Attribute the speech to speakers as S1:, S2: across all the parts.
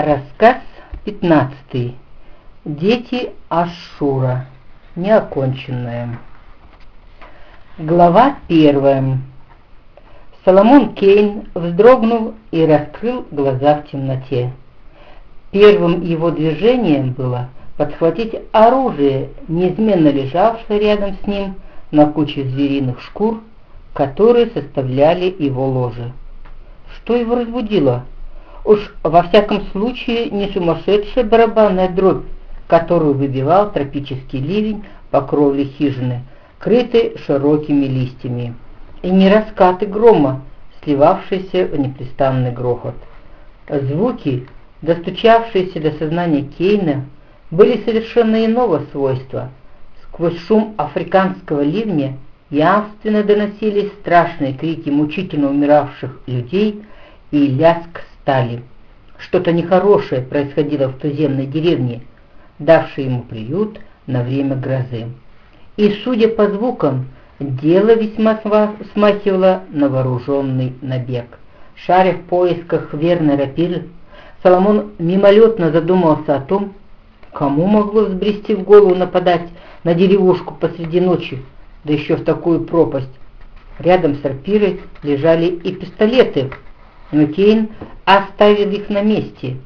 S1: Рассказ 15. Дети Ашура. Неоконченная. Глава 1. Соломон Кейн вздрогнул и раскрыл глаза в темноте. Первым его движением было подхватить оружие, неизменно лежавшее рядом с ним на куче звериных шкур, которые составляли его ложе. Что его разбудило? Уж во всяком случае не сумасшедшая барабанная дробь, которую выбивал тропический ливень по кровле хижины, крытой широкими листьями, и не раскаты грома, сливавшиеся в непрестанный грохот. Звуки, достучавшиеся до сознания Кейна, были совершенно иного свойства. Сквозь шум африканского ливня явственно доносились страшные крики мучительно умиравших людей и лязг стали. Что-то нехорошее происходило в туземной деревне, давшей ему приют на время грозы. И, судя по звукам, дело весьма смахивало на вооруженный набег. Шаря в поисках верной рапиры, Соломон мимолетно задумался о том, кому могло взбрести в голову нападать на деревушку посреди ночи, да еще в такую пропасть. Рядом с рапирой лежали и пистолеты, но Кейн оставил их на месте.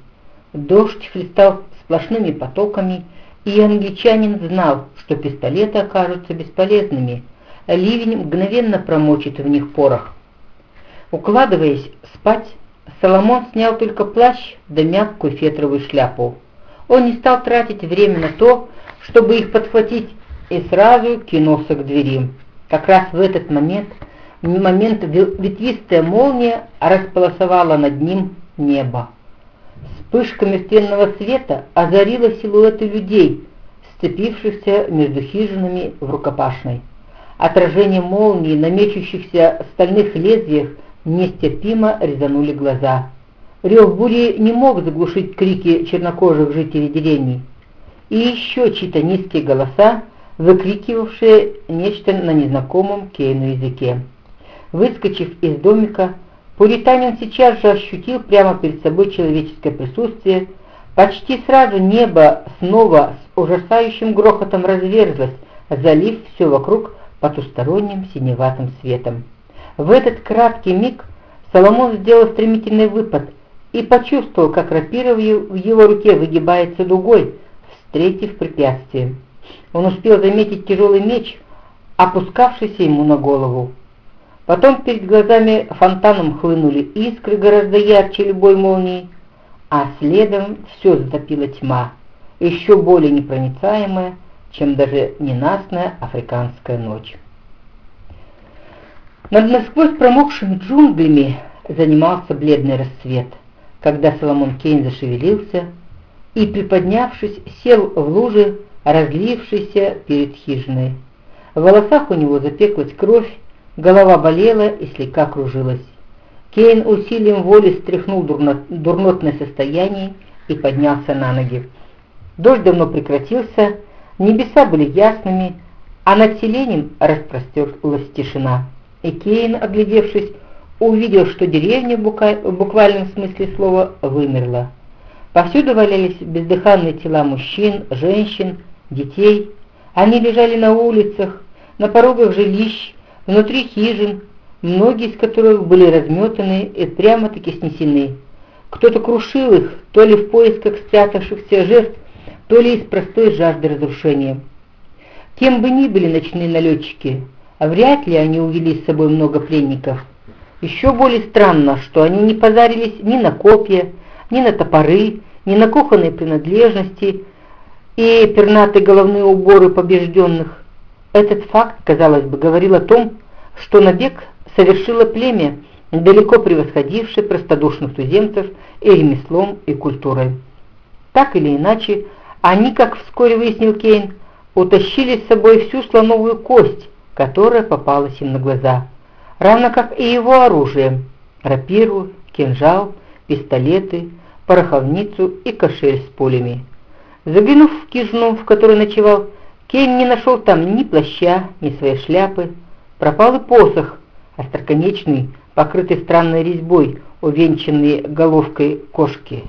S1: Дождь хлестал сплошными потоками, и англичанин знал, что пистолеты окажутся бесполезными, ливень мгновенно промочит в них порох. Укладываясь спать, Соломон снял только плащ да мягкую фетровую шляпу. Он не стал тратить время на то, чтобы их подхватить, и сразу кинулся к двери. Как раз в этот момент в момент ветвистая молния располосовала над ним небо. Вспышка смертельного света озарила силуэты людей, сцепившихся между хижинами в рукопашной. Отражение молнии на мечущихся стальных лезвиях нестерпимо резанули глаза. Рев бури не мог заглушить крики чернокожих жителей деревни. И еще чьи-то низкие голоса, выкрикивавшие нечто на незнакомом Кейну языке. Выскочив из домика, Пуританин сейчас же ощутил прямо перед собой человеческое присутствие. Почти сразу небо снова с ужасающим грохотом разверзлось, залив все вокруг потусторонним синеватым светом. В этот краткий миг Соломон сделал стремительный выпад и почувствовал, как рапира в его руке выгибается дугой, встретив препятствие. Он успел заметить тяжелый меч, опускавшийся ему на голову. Потом перед глазами фонтаном хлынули искры гораздо ярче любой молнии, а следом все затопила тьма, еще более непроницаемая, чем даже ненастная африканская ночь. Над насквозь промокшими джунглями занимался бледный рассвет, когда Соломон Кейн зашевелился и, приподнявшись, сел в луже, разлившейся перед хижиной. В волосах у него запеклась кровь, Голова болела и слегка кружилась. Кейн усилием воли стряхнул дурнотное состояние и поднялся на ноги. Дождь давно прекратился, небеса были ясными, а над селением распростерлась тишина. И Кейн, оглядевшись, увидел, что деревня в буквальном смысле слова вымерла. Повсюду валялись бездыханные тела мужчин, женщин, детей. Они лежали на улицах, на порогах жилищ, внутри хижин, многие из которых были разметаны и прямо-таки снесены. Кто-то крушил их, то ли в поисках спрятавшихся жертв, то ли из простой жажды разрушения. Кем бы ни были ночные налетчики, а вряд ли они увели с собой много пленников. Еще более странно, что они не позарились ни на копья, ни на топоры, ни на кухонные принадлежности и пернатые головные уборы побежденных. Этот факт, казалось бы, говорил о том, что набег совершило племя, далеко превосходившее простодушных туземцев и ремеслом, и культурой. Так или иначе, они, как вскоре выяснил Кейн, утащили с собой всю слоновую кость, которая попалась им на глаза, равно как и его оружие – рапиру, кинжал, пистолеты, пороховницу и кошель с пулями. Заглянув в кижну, в которой ночевал, Кейн не нашел там ни плаща, ни своей шляпы. Пропал и посох, остроконечный, покрытый странной резьбой, увенчанный головкой кошки.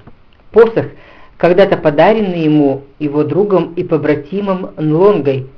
S1: посох, когда-то подаренный ему его другом и побратимом Нлонгой,